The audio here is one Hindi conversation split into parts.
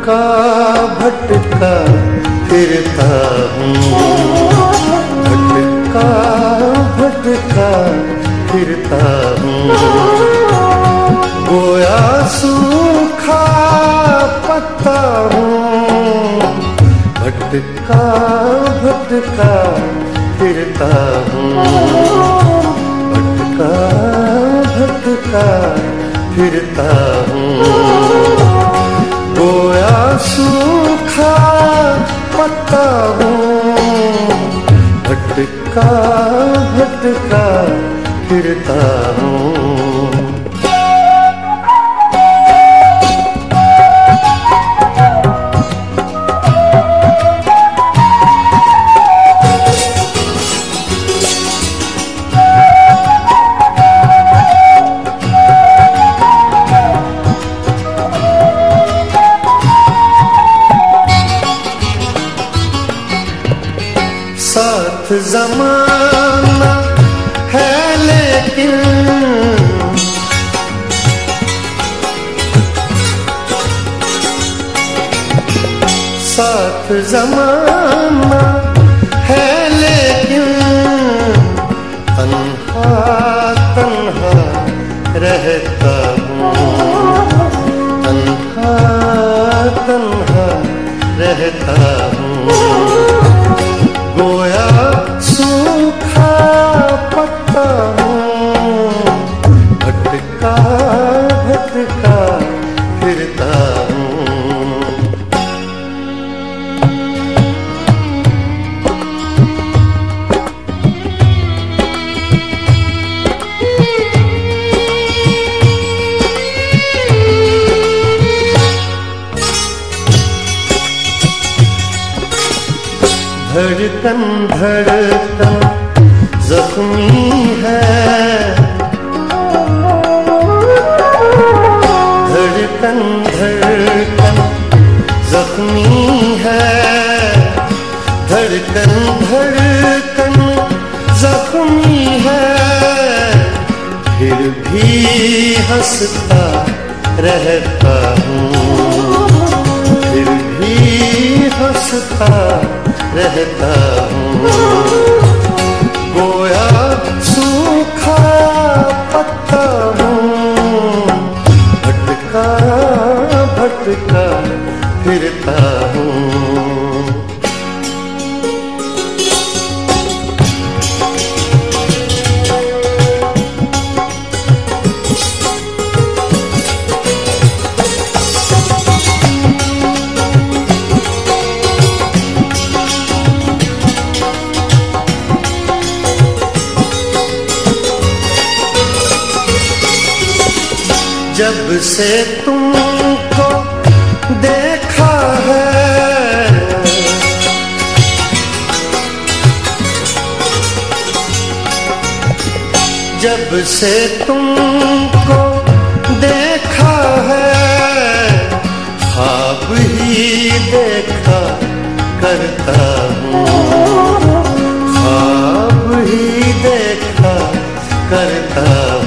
भटका भटका फिरता हूँ। भटका भटका फिरता हूँ। गोया सूखा पत्ता हूँ। भटका भटका फिरता हूँ। भटका भटका फिरता हूँ। पत्ता हूँ भटका भटका फिरता हूँ। जमा धड़कन धड़कन, जख्मी है। धड़कन धड़कन, जख्मी है। धड़कन धड़कन, जख्मी है। फिर भी हंसता रहता हूँ। फिर भी हंसता रहता हूँ। गोया सूखा पत्ता हूँ। भटका भटका से तुमको देखा है। जब से तुमको देखा है, ख्वाब ही देखा करता हूँ। ख्वाब ही देखा करता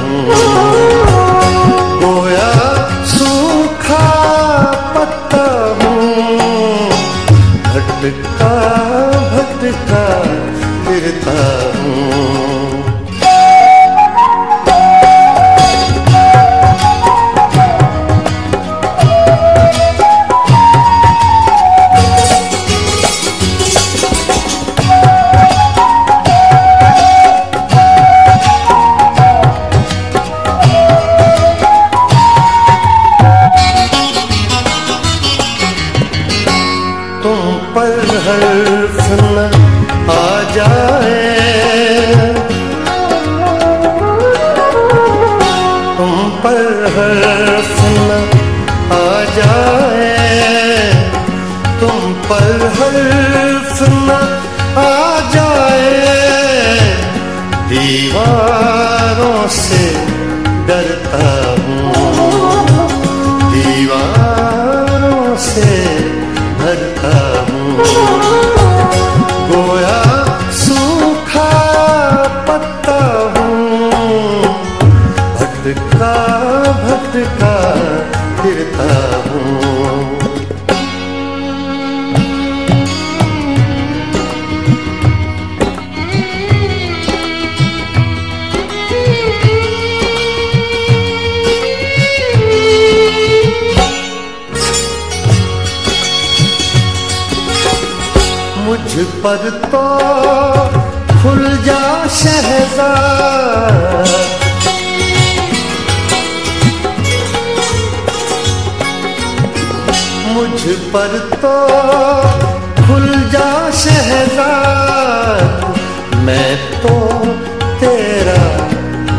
पर हर न आ जाए। तुम पर हर न आ जाए। दीवारों से डरता पर तो खुल जा शहजाद मुझ पर तो खुल जा शहजाद मैं तो तेरा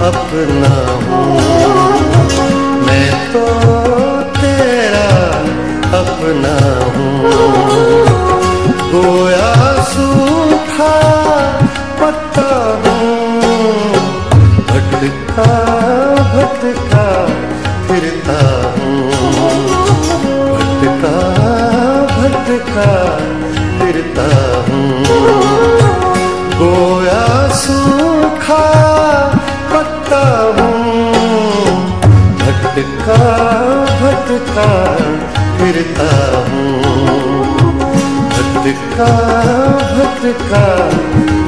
अपना हूँ। मैं तो पत्ता हूँ। भटका भटका फिरता हूँ। भटका भटका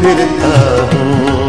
फिरता हूँ।